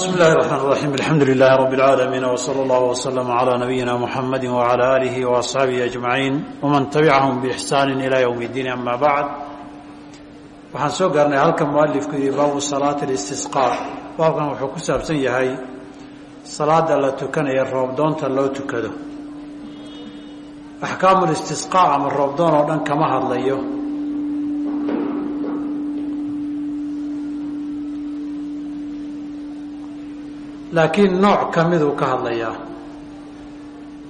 بسم الله الرحمن الرحيم الحمد لله رب العالمين وصلى الله وسلم على نبينا محمد وعلى آله وأصحابه أجمعين ومن تبعهم بإحسان إلى يوم الدين أما بعد waxaan soo gaarnay halka mualifku yihi baabu salaati اlistisqaa baabkan wuxuu ku saabsan yahay salaada la tukanaya roobdoonta loo tukado axkaamu listisqaa ama roobdoon oo dhan kama hadlayo Laakiin nooc ka miduu ka hadlayaa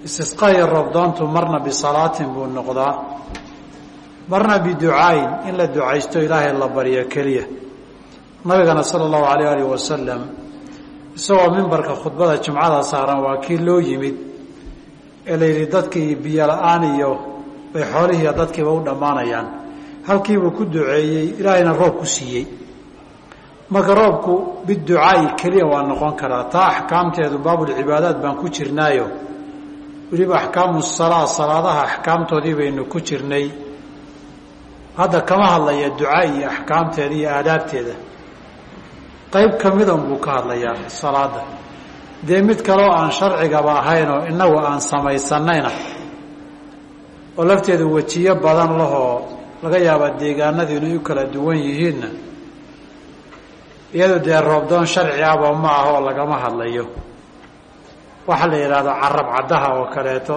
istisqaa iyo roobdoontu marna bisalaatin buu noqdaa. Marna biducaayin in la ducaysto ilaahay la baryo keliya. Nabigana sala allahu alayh alih wasalam isagoo mimbarka khudbada jumcada saaran waa kii loo yimid ee la yidhi dadkii biyo la'aan iyo bay xoolihiiyo dadkiiba u dhammaanayaan. Halkiibuu ku duceeyey ilaahayna roob ku siiyey marka roobku biducaa'i keliya waa noqon karaa. Taa axkaamteedu baabulcibaadaat baan ku jirnaayo. Weliba axkaamu salaa salaadaha axkaamtoodii baynu ku jirnay. Hadda kama hadlaya ducaa iyo axkaamteeda iyo aadaabteeda. Qayb ka midan buu ka hadlayaa salaada dee mid kaloo aan sharcigaba ahaynoo innagu aan samaysanayna oo lafteedu wejiyo badan lahoo laga yaabaa deegaanadu u kala duwan yihiinna iyadu dee roobdoon sharci ahba ma ah oo lagama hadlayo. Waxaa la yidhaahdo carab caddaha oo kaleeto.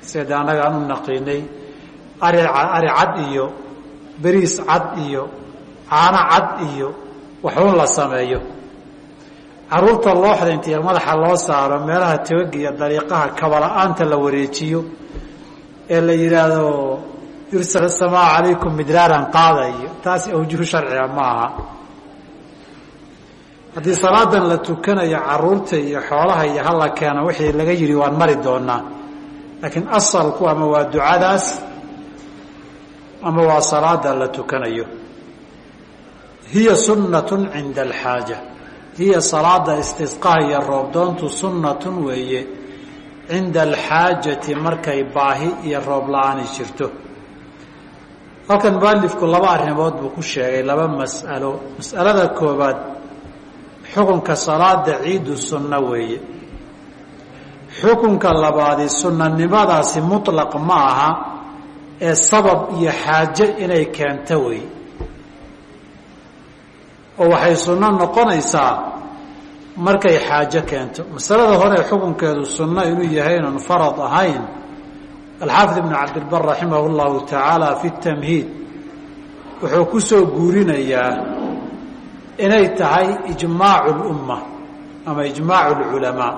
Sida annaga aan u naqiinay ari ari cad iyo beriis cad iyo caano cad iyo waxuun la sameeyo. Caruurta looxda intii madaxa loo saaro meelaha togaga iyo dariiqaha kabala-aanta la wareejiyo ee la yidhaahdo yursal asamaa calaykum midraaran qaada iyo taas awjuhu sharciga ma aha haddii salaadan la tukanayo carruurta iyo xoolaha iyo hala keeno wixii laga yidhi waan mari doonaa laakiin asalku ama waa ducadaas ama waa salaada la tukanayo. Hiya sunnatun cinda alxaaja. Hiya salaada istisqaha iyo roobdoontu sunnatun weeye. Cinda alxaajati markay baahi iyo roob la'aani jirto. Halkan mualifku laba arrimood buu ku sheegay laba mas'alo. Mas'alada koobaad xukunka salaada ciidu sunno weeye. Xukunka labaadi sunnanimadaasi mutlaq ma aha ee sabab iyo xaaje inay keento wey oo waxay sunno noqonaysaa markay xaajo keento. Masalada hore xukunkeedu sunno inuu yahay inan farad ahayn alxaafid ibn cabdilbar raximah llahu tacaala fi tamhiid wuxuu ku soo guurinayaa inay tahay ijmaacu lumma ama ijmaacu lculamaa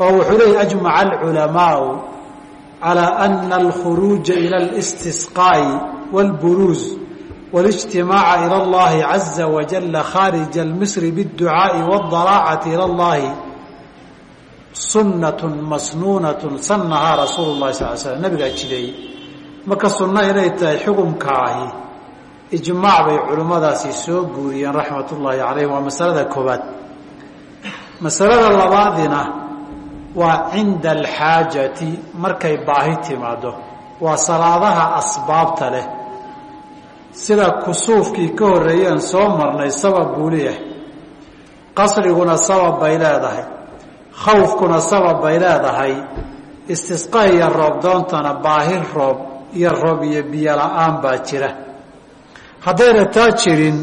oo wuxuu leeyay ajmaca alculamaau على أن الخروج إلى الاستسقاء والبروز والاجتماع إلى الله عز وجل خارج المصر بالدعاء والضراعة إلى الله سنة مسنونة سنها رسول الله صلى الله عليه وسلم نبga jiray marka suno inay tahay xukunkaahi ijmaac bay culimmadaasi soo guuriyeen raxmat ullaahi calayhim waa masalada koobaad masalada labaadina waa cinda alxaajati markay baahi timaado waa salaadaha asbaabta leh. Sida kusuufkii ka horreeyeen soo marnay sabab buu leeyahay. Qasriguna sabab bay leedahay. Khawfkuna sabab bay leedahay. Istisqa iyo roobdoontana baahi roob iyo roob iyo biyo la'aan baa jira haddayna taa jirin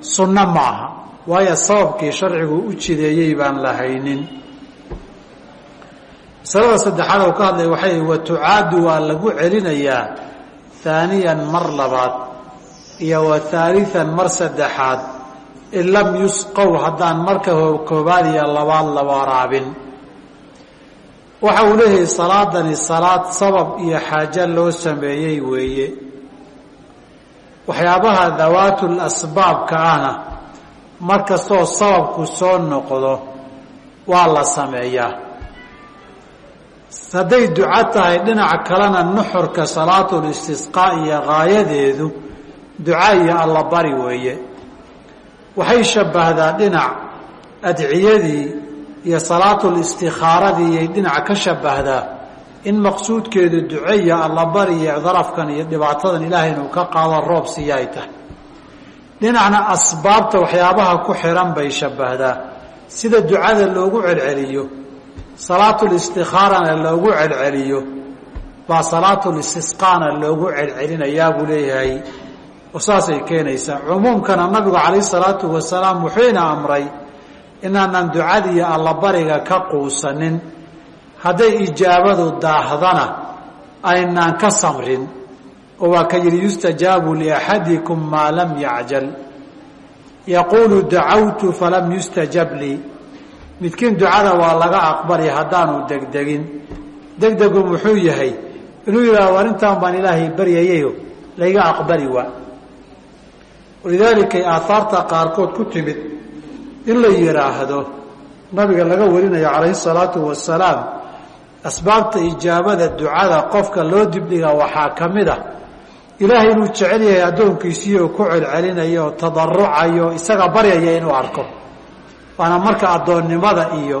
sunno ma aha waayo sababkii sharcigu u jideeyey baan la haynin masalada saddexaad oo ka hadlaya waxay wa tucaadu waa lagu celinayaa haaniyan mar labaad iyo wa haalian mar saddexaad in lam yusqow haddaan marka koobaad iyo labaad la waraabin waxa uu leeyahay salaadani salaad sabab iyo xaajo loo sameeyey weeye waxyaabaha dawaatul asbaabka ahna mar kastoo sababku soo noqdo waa la sameeyaa. Hadday duco tahay dhinaca kalena nuxurka salaatul istisqaa iyo gaayadeedu duca iyo allabari weeye. Waxay shabbahdaa dhinac adciyadii iyo salaatul istikhaaradii iyay dhinac ka shabbahdaa in maqsuudkeedu duco iyo allabari iyo darafkan iyo dhibaatadan ilaahay inuu ka qaado roob siiya ay tahay. Dhinacna asbaabta waxyaabaha ku xiran bay shabbahdaa. Sida ducada loogu celceliyo salaatulistikhaarana loogu celceliyo baa salaatulistisqaana loogu celcelinayaa buu leeyahay. Oo saasay keenaysaa. Cumuumkana nabigu calayhi salaatu wasalaam wuxuuna amray inaanan ducadiiyo allabariga ka quusanin hadday ijaabadu daahdana aynaan ka samrin oo waa ka yidhi yustajaabu liaxadikum maa lam yacjal. Yaquulu dacawtu falam yustajab lii midkiin ducada waa laga aqbali haddaanu degdegin. Degdegu muxuu yahay? Inuu yidhahdo arrintan baan ilaahay baryayayo layga aqbali waa walidaalika aahaarta qaarkood ku timid in la yidhaahdo nabiga laga warinayo calayhi salaatu wasalaam asbaabta ijaabada ducada qofka loo dibdhiga waxaa ka mid ah ilaahay inuu jecel yahay addoonkiisiioo ku celcelinayo oo tadarucayo isaga baryaya inuu arko. Waana marka addoonnimada iyo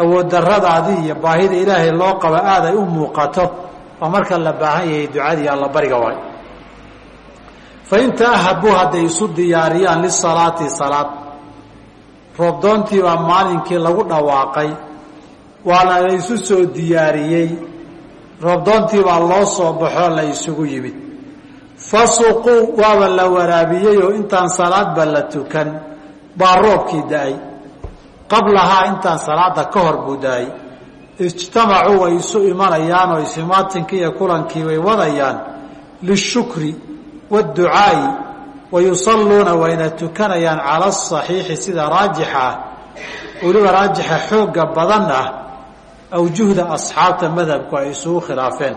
awooddaradaadii iyo baahida ilaahay loo qabo aad ay u muuqato waa marka la baahan yahay ducadii allabariga waay. Fa in taahabuu hadday isu diyaariyaan lisalaati salaad. Roobdoontii baa maalinkii lagu dhawaaqay waana la isu soo diyaariyey. Roobdoontii baa loo soo baxoo la isugu yimid. Fasuquu waaba la waraabiyey oo intaan salaadba la tukan baa roobkii da'ay. Qablahaa intaan salaada ka hor buu da'ay. Ijtamacuu way isu imanayaan oo isimaatinkii iyo kulankii way wadayaan. Lishukri waadducaa'i wa yusalluuna wayna tukanayaan cala asaxiixi sida raajixa ah. Weliba raajixa xoogga badan ah awjuhda asxaabta madhabku ay isugu khilaafeen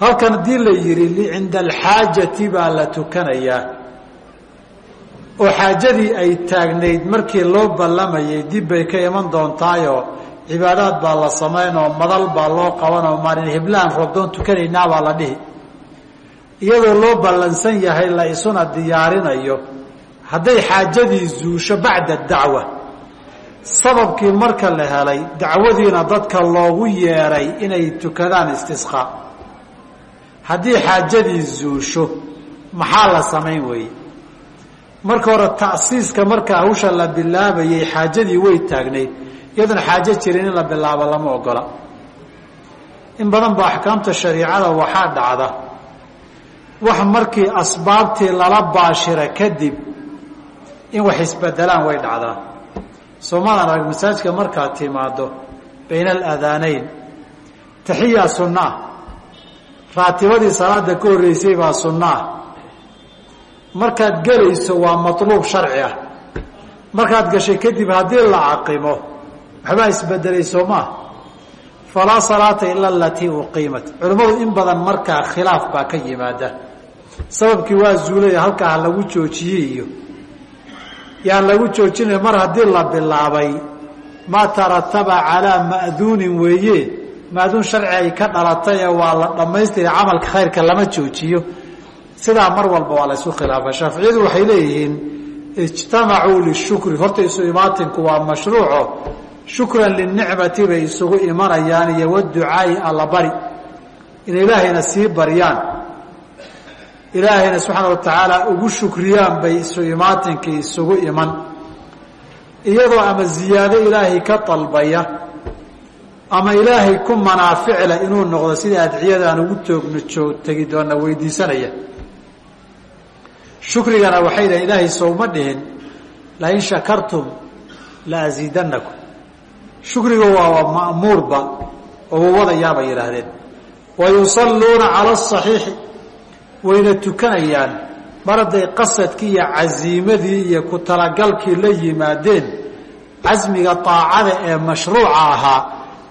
halkan haddii la yidhi cinda alxaajati baa la tukanayaa oo xaajadii ay taagnayd markii loo ballamayay dib bay ka iman doontaayoo cibaadaad baa la samayn oo madal baa loo qaban oo maalin hiblaan roobdoon tukanaynaa baa la dhihi iyadoo loo ballansan yahay la isuna diyaarinayo hadday xaajadii zuusho bacda dacwa sababkii marka la helay dacwadiina dadka loogu yeeray inay tukadaan istisqaa haddii xaajadii zuusho maxaa la samayn weeye marka hore ta'siiska marka hawsha la bilaabayay xaajadii way taagnayd. Iyadoona xaajo jirin in la bilaabo lama ogola. In badan ba axkaamta shariicada waxaa dhacda. Wax markii asbaabtii lala baashira kadib in wax isbedelaan way dhacdaa soomaadan arag masaajka markaad timaado bayna alaadaanayn taxiyaa sunno ah raatibadii salaada ka horreysay baa sunno ah markaad gelayso waa matluub sharci ah. Markaad gashay kadib haddii la caqimo waxbaa isbedelay soo maa falaa salaata ila alatii uqiimat. Culimmadu in badan markaa khilaaf baa ka yimaada. Sababkii waa zuulaya halkaa ha lagu joojiyey iyo yaan lagu joojinay mar haddii la bilaabay maa tarataba calaa ma'duunin weeye. Maaduun sharci ay ka dhalatay waa la dhammaystira camalka khayrka lama joojiyo. Sidaa mar walba waa la ysu khilaafa shaaficiyadu waxay leeyihiin ijtamacuu lishukri. Horta isu imaatinku waa mashruuco. Shukran linicmati bay isugu imanayaan iyo waducaai allabari inay ilaahayna sii baryaan ilaahayna subxaana wa tacaala ugu shukriyaan bay isu imaatinkii isugu iman. Iyadoo ama ziyaado ilaahay ka dalbaya ama ilaahay ku manaaficla inuu noqdo sida adciyadaan ugu toogno joog tegi doona weydiisanaya. Shukrigana waxay dhahen ilaahay sowma dhihin lain shakartum la asiidanakum shukriga waa ma'muurba oo uu wadayaabay yidhaahdeen. Wa yusalluuna cala asaxiixi wayna tukanayaan mar hadday qasadkii iyo casiimadii iyo ku talagalkii la yimaadeen casmiga daacada ee mashruuca ahaa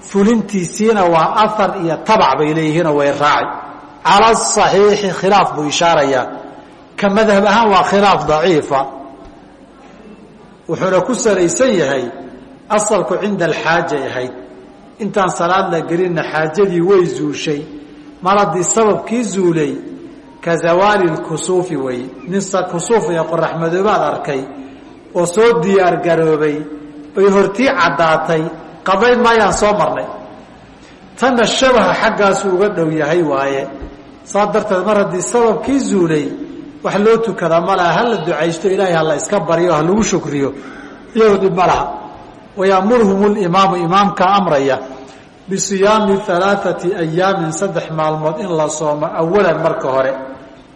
fulintiisiina waa ahar iyo tabac bay leeyihiinoo way raaci cala asaxiixi khilaaf buu ishaarayaa. Ka madhab ahaan waa khilaaf daciifa. Wuxuuna ku salaysan yahay asalku cinda alxaajay ahayd. Intaan salaad la gelinna xaajadii way zuushay. Mar haddii sababkii zuulay ka zawaali lkusuufi weeye nin kusuuf iyo qoraxmadoobaad arkay oo soo diyaar garoobay oy hortii caddaatay qadayn maayaan soo marnay. Tanna shabaha xaggaasu uga dhow yahay waaye. Saa darteed mar haddii sababkii zuulay wax loo tukada ma laha. Hala ducaysto ilaahay hala iska baryo ha lagu shukriyo. Iyagoo dhib ma laha. Wayamurhum limaamu imaamka amraya bisiyaami alaaثati ayaamin saddex maalmood in la soomo awalan marka hore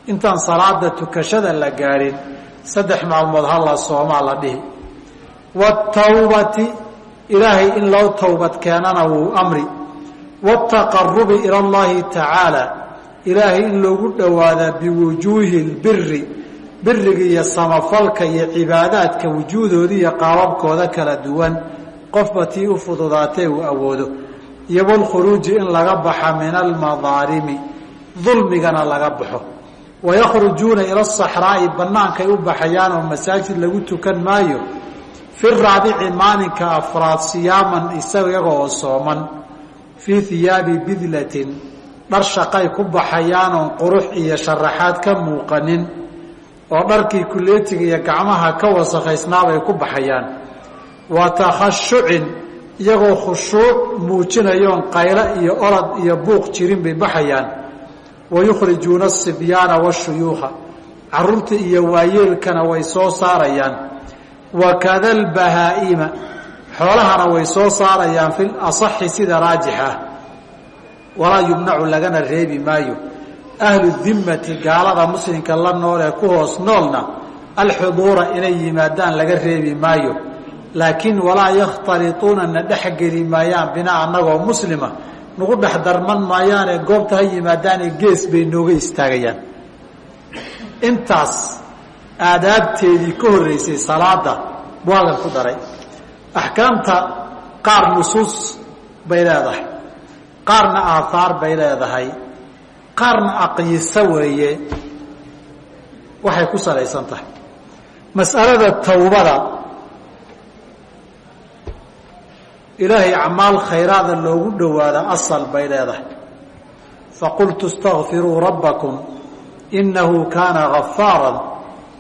intaan salaada tukashada la gaadhin saddex maalmood ha la soomaa la dhihi. Waatawbati ilaahay in loo towbad keenana wuu amri. Waataqarubi ila allahi tacaala ilaahay in loogu dhowaadaa biwujuuhi lbiri biriga iyo samafalka iyo cibaadaadka wujuuhdooda iyo qaababkooda kala duwan. Qofba tii u fududaatay uu awoodo. Iyo walkhuruuji in laga baxa min almadaalimi dulmigana laga baxo wayakhrujuuna ila asaxraa'i bannaankay u baxayaan oo masaajid lagu tukan maayo fi raabici maalinka afraad siyaaman isaga oo sooman fii hiyaabi bidlatin dhar shaqay ku baxayaanoon qurux iyo sharaxaad ka muuqanin oo dharkii kuleetiga iyo gacmaha ka wasakhaysnaabay ku baxayaan wa takhashucin iyagoo khushuuc muujinayoon qaylo iyo orod iyo buuq jirin bay baxayaan wa yukhrijuuna asibyaana washuyuukha carruurta iyo waayeelkana way soo saarayaan. wakada albahaa'ima xoolahana way soo saarayaan fi lasaxi sida raajix ah walaa yumnacu lagana reebi maayo ahlu dimmati gaalada muslimka la nool ee ku hoos noolna alxuduura inay yimaadaan laga reebi maayo laakiin walaa yakhtaliuuna na dhexgeli maayaan binaa annagoo muslima nagu dhex darman maayaanee goobta ha yimaadaanee gees bay nooga istaagayaan. Intaas aadaabteedii ka horreysay salaada halkan ku daray. Axkaamta qaar nusuus bay leedahay. Qaarna aahaar bay leedahay. Qaarna aqyiso weeye. Waxay ku salaysan tahay. Mas'alada tawbada ilaahay acmaal khayraada loogu dhowaada asal bay leedahay faqultu اstakfiruu rabbakum inahu kaana gafaara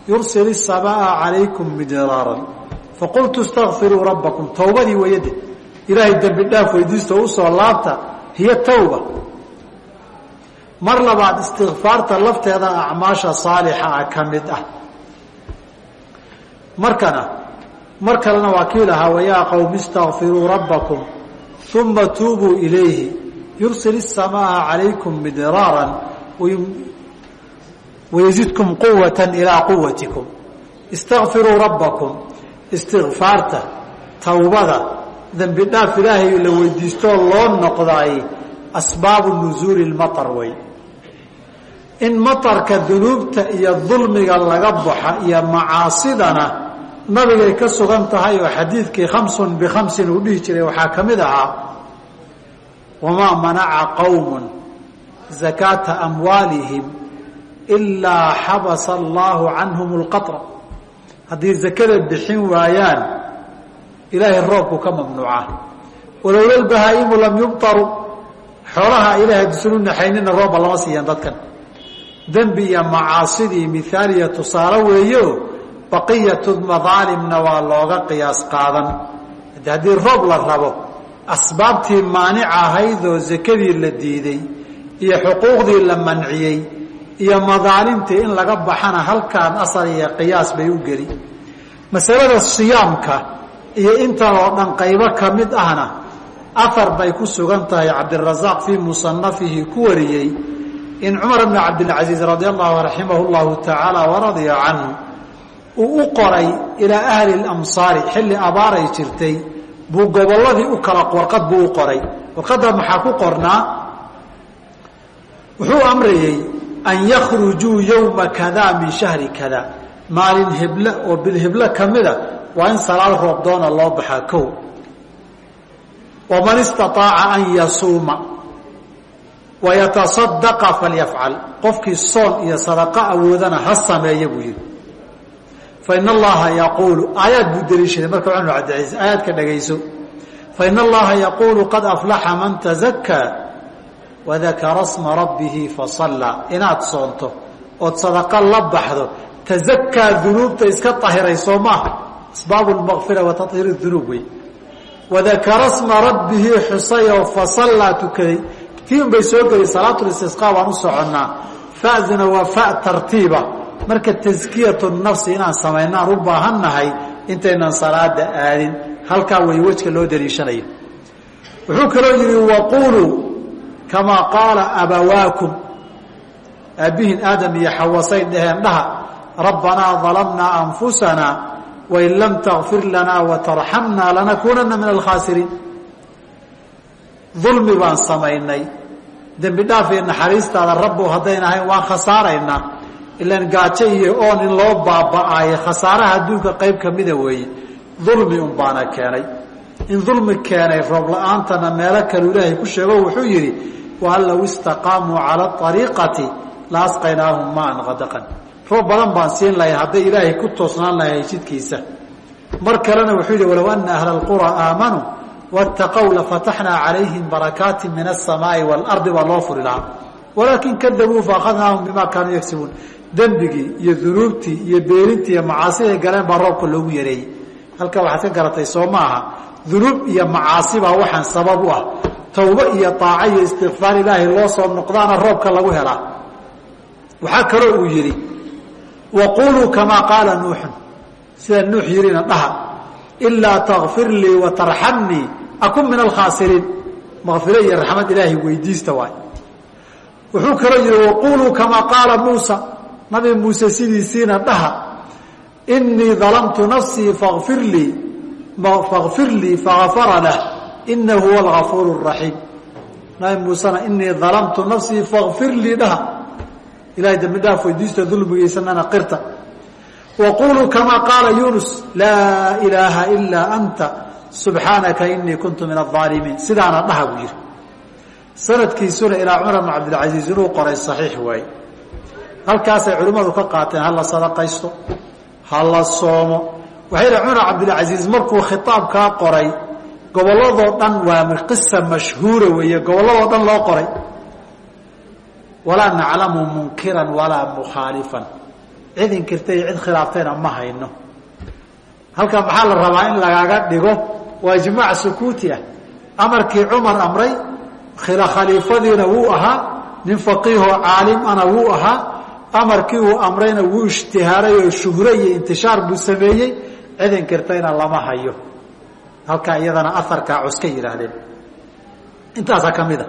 yursil الsamaaa calaykum midraaran faqultu اstakfiruu rabbakum towbadii wayade ilaahay dembi dhaaf weydiisto usoo laabta hiyo tawba mar labaad istikfaarta lafteeda acmaasha saalixa ah ka mid ah markana mar kalena waa kii lahaa wayaa qowmi istakfiruu rabbakum uma tuubuu ilayhi yursil الsamaaa calaykum midraaran wayzidkum quwata ilaa quwatikum istakfiruu rabbakum istikfaarta tawbada dembi dhaaf ilaahay la weydiistoo loo noqdaay asbaabu nusuuli lmatar wey in matarka dunuubta iyo dulmiga laga baxa iyo macaasidana nabigay ka sugan tahay oo xadiidkii khamsun bikhamsin uu dhihi jiray waxaa ka mid ahaa wamaa manaca qowm zakaata amwaalihim ilaa xabasa allaahu canhum lqatra haddii zakada bixin waayaan ilaahay roobku ka mamnuuca. Walowla bahaa'imu lam yubtaru. Xoolaha ilahay dusan u naxaynina roobba lama siiyan dadkan. Dembi iyo macaasidii mihaaliya tusaale weeyo baqiyatu madaalimna waa looga qiyaas qaadan. Haddii roob la rabo asbaabtii maanica ahaydoo zakadii la diiday iyo xuquuqdii la manciyey iyo madaalimtii in laga baxana halkaan asal iyo qiyaas bay u geli. Masalada siyaamka iyo intan oo dhan qaybo ka mid ahna afar bay ku sugan tahay cabdirasaaq fii musanafihi ku wariyey in cumar bni cabdilcasiis radi allahu raximah llahu tacaala waradia canhu uu u qoray ilaa ahli lamsaari xilli abaaray jirtay buu gobolladii u kala warqad buu u qoray. Warqadda maxaa ku qornaa? Wuxuu amrayey an yakhrujuu yowma kada min shahri kada maalin heble oo bilheble ka mida waa in salaad roobdoona loo baxaa kow. Waman istaaaca an yasuuma. Wayataصadaqa falyafcal qofkii soon iyo sadaqo awoodana ha sameeya buu yihi fain allaha yaquulu aayaad buu deliishaday marka cumar cabdilaiis aayaadka dhagayso. Fain allaha yaquulu qad aflaxa man tazakaa wadakara sma rabbihi fasallaa inaad soonto ood sadaqo la baxdo tazakaa dunuubta iska tahiray maaha asbaabu lmaqfira wa dunuub wey wadakara sma rabbihi xusayoo fasallaa tukaday. Tii bay soo geli salaatulistisqa waan u soconnaa. Fa'duna waa fa tartiiba marka taskiyatu nafsi inaan samaynaan u baahannahay intaynan salaada aadin halkaa way wejka loo daliishanayo wuxuu kaloo yihi waquuluu kamaa qaala abawaakum. Aabbihin aadam iyo xawasay dhaheen dhaha rabbanaa dalamnaa anfusana wain lam takfir lanaa watarxamnaa lanakuunana min alkhaasiriin dulmi baan samaynay. Dembi dhaaf naxariistaada rabbow haddayn ahayn waan khasaaraynaa ilan gaajo iyo oon in loo baaba'aayo khasaaraha adduunka qayb kamida weeye dulmi un keenay. In dulmi keenay roob la'aantana meelo kalu ilaahay ku sheego wuxuu yidhi waan low istaqaamuu cala ariiqati la maan qadaqan roob badan baan siin lahay hadday ilaahay ku toosnaan lahay jidkiisa mar kalena wuxuu yidhi walow ana ahla alqura aamanuu waataqow lafataxnaa calayhim barakaati min asamaai waalardi baa loo furi lahaa. Walaakin kadabuu faakadnaahum bima kaanuu yagsibuun dembigii iyo dunuubtii iyo beelintii iyo macaasiday galeen baa roobka loogu yareeyey. Halka waxaad ka garatay soo maaha dunuub iyo macaasi baa waxaan sabab u ah. Tawbo iyo aaco iyo istikfaar ilaahay loo soo noqdaana roobka lagu helaa waxaa kaloo uu yidhi waquluu kamaa qaala nuuxun sida nuux yidhina dhaha ilaa takfir lii watarxamnii akun min alkhaasiriin. Makfiro iyo raxmad ilaahay weydiista waay. Wuxuu kaloo yihi waquluu kamaa qaala muusa nabi muuse sidiisiina dhaha inii dalamtu nafsii fakfir lii fakfir lii fagafara lah inahu huwa algafuur raxiim nabi muusena inii dalamtu nafsii fakfir lii dhaha. Ilahay dambi dhaaf weydiista dulmigaysanana qirta. Waquluu kamaa qaala yunus laa ilaaha ilaa anta subxaanaka inii kuntu min aaalimiin sidaana dhaha buu yihi sanadkiisuna ilaa cumar bn cabdilcasiis inuu qoray saxiix waaye halkaasay culimmadu ka qaateen ha la sadaqaysto ha la soomo. Waxay yihi cumar cabdilcasiis markuu khitaabkaa qoray gobolladoo dhan waa qisa mashhuura weeye gobolladoo dhan loo qoray. Walaa naclamu munkiran walaa mukhaalifan. Cid inkirtay iyo cid khilaaftayna ma hayno. Halkan maxaa la rabaa in lagaaga dhigo? Waa ijmaac sukuuti ah. Amarkii cumar amray khaliifadiina wuu ahaa nin faqiihoo caalim ana wuu ahaa amarkii uu amrayna wuu ishtihaaray oo shuhro iyo intishaar buu sameeyey cid inkirtayna lama hayo. Halkaa iyadana aarkaa cus ka yidhaahdeen. Intaasaa ka mid a.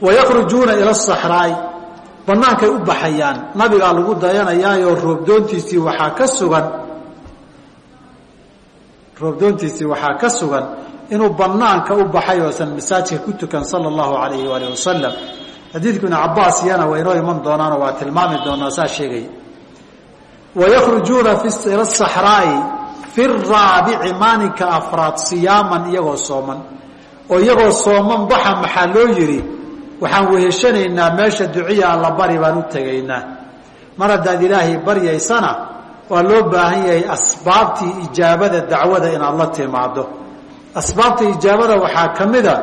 Wayakrujuuna ila saxraai banaankay u baxayaan. Nabigaa lagu dayanayaayo roobdoontiisii waxaa ka sugan roobdoontiisii waxaa ka sugan inuu banaanka u baxay oosan masaajidka ku tukan sala allahu alayhi waalihi wasalam xadiidku ibn cabaas iyana iman doonaanoo waa tilmaami doonaa saa sheegaya wayakrujuuna ila saxraai fi raabici maalinka afraad siyaaman iyagoo sooman. Oo iyagoo sooman baxa maxaa loo yidhi? Waxaan weheshanaynaa meesha duciya alla bari baan u tegaynaa. Mar haddaad ilaahay baryaysana waa loo baahan yahay asbaabtii ijaabada dacwada inaad la timaado asbaabta ijaabada waxaa ka mida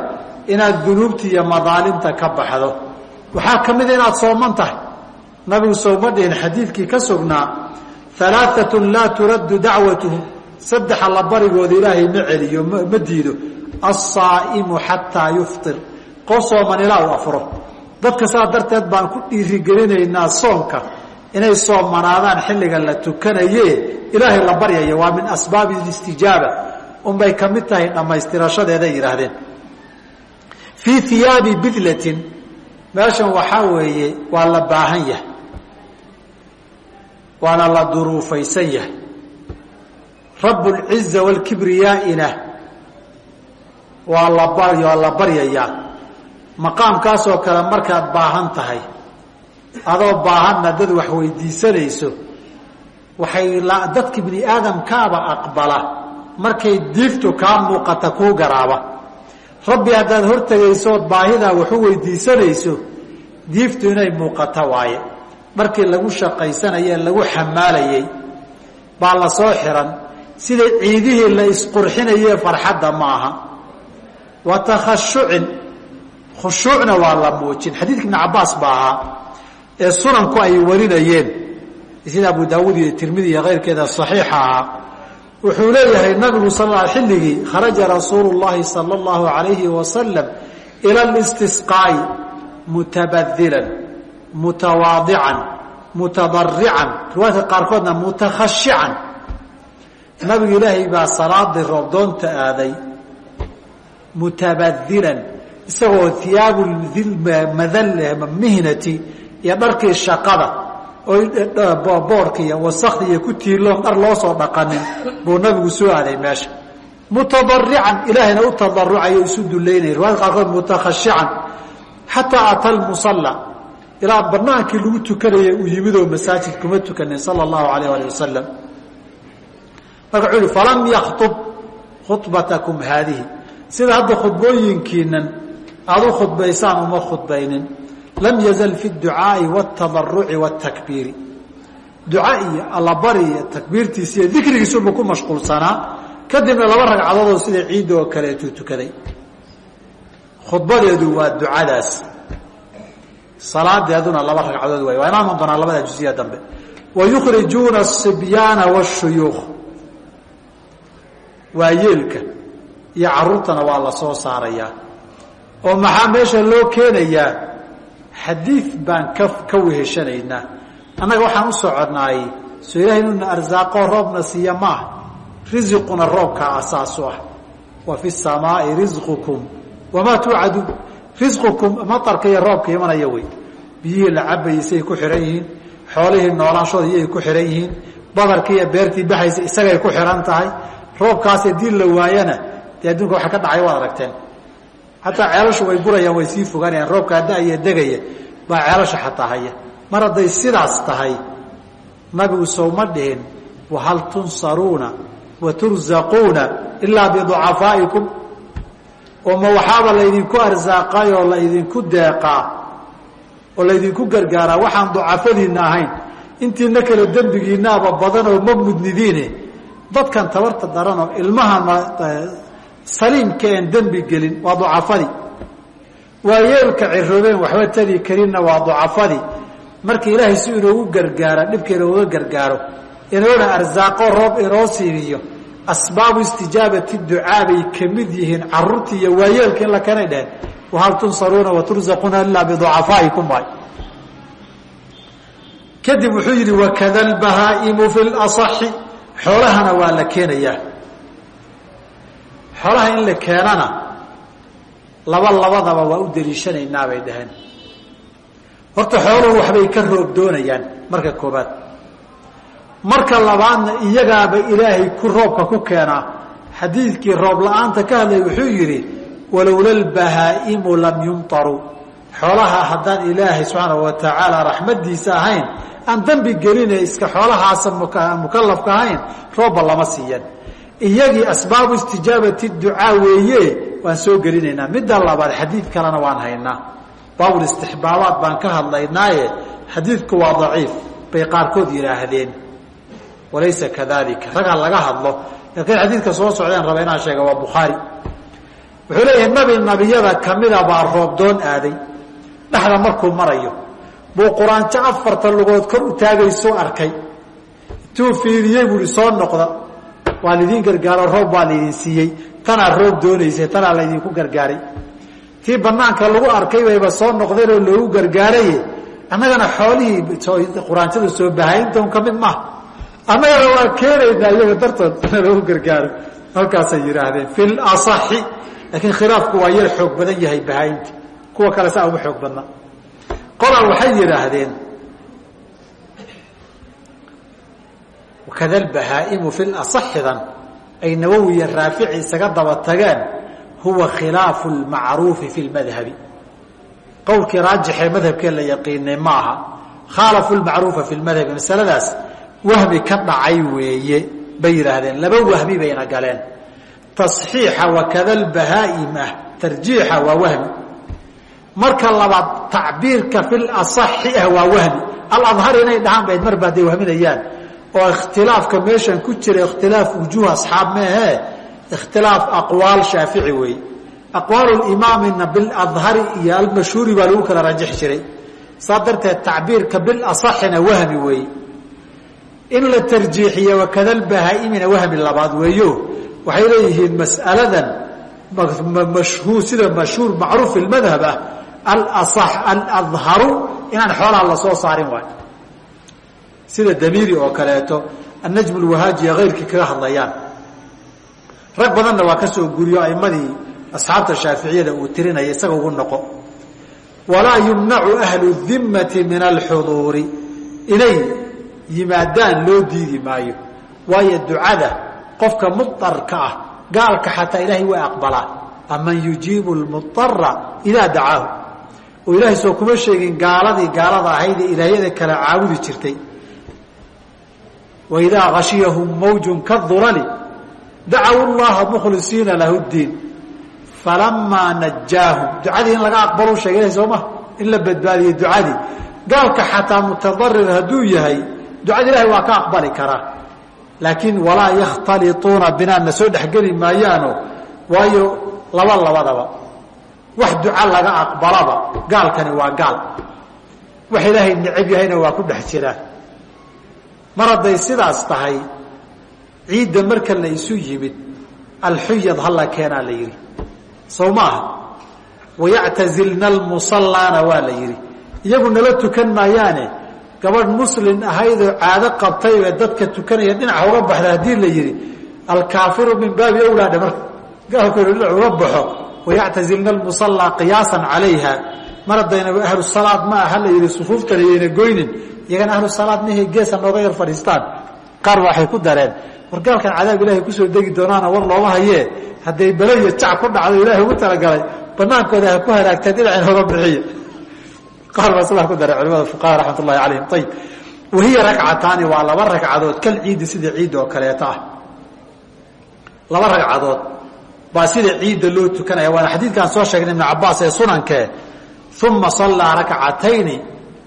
inaad dunuubta iyo madaalimta ka baxdo waxaa ka inaad sooman tahay. Nabigu sooma xadiidkii ka sugnaa alaaatun laa turaddu dacwatuhum. Saddex alla barigooda ilaahay ma celiyo ma diido. Alsaa'imu xataa yuftir. Qof sooman ilaa uu afuro. Dadka saa darteed baan ku dhiirigelinaynaa soonka inay soomanaadaan xilliga la tukanaye ilaahay la baryaya waa min asbaabi istijaaba unbay ka mid tahay dhammaystirashadeeday yidhaahdeen. Fii hiyaabi bidlatin meeshan waxaa weeye waa la baahan yahay. Waana la duruufaysan yahay. Rabbulciza walkibriyaaina waa la waa la baryayaa. Maqaamkaasoo kale markaad baahan tahay adoo baahanna dad wax weydiisanayso waxay dadka bini aadamkaaba aqbala. Markay diiftu kaa muuqata kuu garaaba rabbi haddaad hortegaysood baahidaa waxu weydiisanayso diiftu inay muuqata waaye. Markii lagu shaqaysanayee lagu xamaalayey baa la soo xiran sida ciidihii la isqurxinayee farxadda ma aha. Wa takhashucin khushuucna waa la muujin. Xadiidka ibn cabaas ba ahaa ee sunanku ay warinayeen. Sida abu daawuud iyo tirmidi iyo keyrkeeda saxiixa ahaa wuxuu leeyahay nabigu sal xilligii kharaja rasuulu llahi sala allahu alayhi wasalam ila listisqaa'i mutabadilan mutawaadican mutadarican riwaayadka qaarkoodna mutakhashican. Nabigu ilaahay baa salaadii roobdoonta aaday mutabadiran isagoo hiyaabu mihnati iyo dharkii shaqada oo boorka iyo wasakda iyo ku tiiloon dhar loo soo dhaqanin buu nabigu soo aaday meesha. Mutadarican ilaahayna u tadarucayo isu duleynaya riwaayad qaarkood mutakhashican. Xataa ata lmusalla ilaa banaankii lagu tukanayay uu yimid oo masaajid kuma tukanin sala allahu alayh alih wasalam marka wuxuu yihi falam yakhtub khubatakum haadihi. Sida hadda khudbooyinkiinan aada u khudbaysaan uma khudbaynin lam yazal fi ducaai wاtadaruci wاtakbiiri duca iyo allabari iyo takbiirtiisa iyo dikrigiisuba ku mashquulsanaa kadibna laba ragcadoodoo sida ciidda oo kaleetuu tukaday khudbadeedu waa ducadaas salaadeeduna laba ragcadood waay waa inaaman doonaa labada jusiya dambe wayukhrijuuna الصibyaana wالshuyuukh waa yeelka iyo caruurtana waa la soo saarayaa oo maxaa meesha loo keenayaa Xadiid baan ka ka weheshanaynaa. Annaga waxaan u soconnaay soo ilahay inuna arsaaqoo roobna siiya maaha risiquna roobkaa asaasu ah. Wa fi samaai risqukum wamaa tuucaduun risqukum matarka iyo roobka imanaya wey biyihii la cabayay say ku xihan yihiin. Xoolihii noolaanshooda iyay ku xihan yihiin. Badarkii iyo beertii baxaysa isagay ku xihan tahay. Roobkaas haddii la waayana dee adduunka waxa ka dhacay waad aragteen xataa ceelashu way gurayaan way sii fogaanayaan. Roobkaa da-ya degaya baa ceelasha xataa haya. Mar hadday sidaas tahay nabigu sowma dhihin wahal tunsaruuna wa turzaquuna ilaa biducafaa'ikum oo ma waxaaba laydinku arsaaqay oo laydinku deeqaa oo laydinku gargaaraa waxaan ducafadiinna ahayn. Intiina kale dembigiinaaba badan oo ma mudnidiine. Dadkan tabarta daranoo ilmahan saliimka een dembi gelin waa ducafadii waa yeelka ciroobeen waxba tari karinna waa ducafadii marka ilaahay si inoogu gargaara dhibka inooga gargaaro inoona arsaaqo roob inoo siiniyo asbaabu istijaabati ducaa bay ka mid yihiin caruurtii iyo waayeelka in la kanay dheheen wahal tunsaruuna waturzaquuna ilaa biducafaa'ikum waay. Kadib wuxuu yidhi wakada lbahaa'imu fi laصaxi xoolahana waa la keenayaa xoolaha in la keenana laba labadaba waa u daliishanaynaa bay dhaheen. Horta xooluhu waxbay ka roob doonayaan marka koobaad. Marka labaadna iyagaaba ilaahay ku roobka ku keenaa xadiidkii roob la'aanta ka hadlay wuxuu yidhi walowla lbahaa'imu lam yumtaruu xoolaha haddaan ilaahay subxaanahu wa tacaala raxmadiisa ahayn aan dembi geline iska xoolahaasa mukalafka ahayn roobba lama siiyan iyagii asbaabu istijaabati ducaa weeye waan soo gelinaynaa. Midda labaad xadiid kalena waan haynaa. Baabulistixbaabaad baan ka hadlaynaaye xadiidku waa daciif bay qaarkood yidhaahdeen. Walaysa kadalika ragaa laga hadlo. Laakiin xadiidka soo socdeen raba inaan sheega waa bukhaari. Wuxuu leeyahay nabi nabiyada kamida baa roobdoon aaday. Dhexda markuu marayo buu quraanjo afarta lugood kor u taagaysoo arkay. Intuu fiiriyey buuhi soo noqda waa laydin gargaaro roob baa laydin siiyey. Tanaa roob doonaysay tanaa laydinku gargaaray. Tii banaanka lagu arkay bayba soo noqdeen oo loogu gargaaraye annagana xoolihii quraanjada soo bahaynta un ka mid maaha annagana waa keenaynaa iyaga dartood ina loogu gargaaro halkaasay yidhaahdeen fi lasaxi laakiin khilaafku waa yar xoog badan yahay bahaayinta kuwa kale saa uma xoog badna qolaa waxay yidhaahdeen wakada bahaa'imu fi lasaxidan ay nawowiya raafici isaga daba tageen huwa khilaafu lmacruufi fi lmadhabi qowlkii raajixee madhabkee la yaqiinay ma aha khaalafu lmacruufa fi lmadhabi masaladaas wahmi ka dhacay weeye bay yidhaahdeen laba wahmi bayna galeen taصxiixa wakada lbahaa'ima tarjiixa waa wahmi marka labaad tacbiirka fi laصaxi ah waa wahmi aladhar inay dhahaan bayd marba hadday wahminayaan oo ikhtilaafka meeshan ku jira ikhtilaaf wujuuh asxaab meehe ikhtilaaf aqwaal shaafici weeye aqwaal imaamina biladhari iyo almashhuuri baa lagu kala raajixi jiray. Saa darteed tacbiirka bilaصaxina wahmi weeye in la tarjiixiyo wakada lbahaa'imina wahmi labaad weeyo. Waxay leeyihiin mas'aladan mashhuur sida mashhuur macruuf fi madhab ah alaصx aladharu inaan xoolaha la soo saarin waay sida damiiri oo kaleeto annajmu lwahaajiya kayrkii kaga hadlayaan. Rag badanna waa ka soo guriyo aimadii asxaabta shaaficiyada uu tirinaya isaga ugu noqo. Walaa yumnacu ahlu dimmati min alxuduuri inay yimaadaan loo diidi maayo. Waayo ducada qofka mudarka ah gaalka xataa ilaahay way aqbalaa aman yujiibu lmudara idaa dacaahu. Oo ilaahay soo kuma sheegin gaaladii gaalada ahayd ee ilaahyada kala caabudi jirtay waidaa ashiyahum mawjun kadulali dacaw llaha mukhlisiina lahu diin falamaa najaahum ducadii in laga aqbalu sheegay ilahay soo maha in la badbaadiye ducadii gaalka xataa mutadarir hadduu yahay ducada ilahay waa ka aqbali karaa laakiin walaa yakhtaliuuna binaa na soo dhexgeli maayaano waayo laba labadaba wax duca laga aqbalaba gaalkani waa gaal wax ilaahay necab yahayna waa ku dhex jiraan mar hadday sidaas tahay ciidda marka la isu yimid alxuyad hala keenaa la yidhi. Sow maaha wayactazilna almusallaana waa la yidhi. Iyagu nala tukan maayaane gabadh muslin ahaydoo caado qabtay ee dadka tukanaya dhinaca uga baxda haddii la yidhi alkaafiru min baabi awlaadha marka gaalku dhinac uga baxo. Wayactazilna almusallaa qiyaasan calayha. Mar haddayna ahlu salaad ma aha la yidhi sufuuftana yayna goynin iyagana ahlu salaad mahe geesa nooga yar fadhiistaan. Qaar waxay ku dareen war gaalkan cadaab ilahay ku soo degi doonaana war looma hayee? Hadday belo iyo jac ku dhacdo ilahay ugu talagalay. Banaankooda ha ku halaagteen dhinaca inooga bixiya qaar baa sidaa ku daray culimada fuqaha raxmat ullahi calayhim. Ayib wahiya ragcataani waa laba ragcadood kal ciidi sida ciidda oo kaleeto ah. Laba ragcadood baa sida ciidda loo tukanaya. Waana xadiidkaan soo sheegnay ibnu cabaas ee sunankee uma sallaa rakcatayni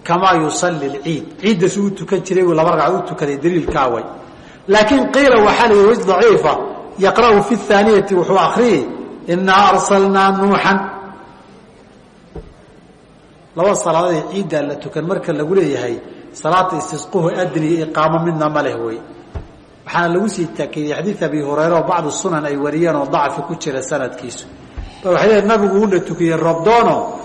kamaa yusalli lciid ciidda si u tukan jiray uu laba ragcad u tukaday daliilkaaway laakiin qiila waxaa la yidhi waj daciifa yaqra'u fi haaniyati wuxuu akriyey inaa arsalnaa nuuxan laba salaadoodee ciiddaa la tukan marka lagu leeyahay salaata istisquhu adni iyo iqaamo midna ma leh wey waxaana lagu sii taakeeyey xadiid abi hureyre oo bacdu sunan ay wariyeen oo dacfi ku jira sanadkiisu ba waxay leeay nabigu uuna tukiyey robdoono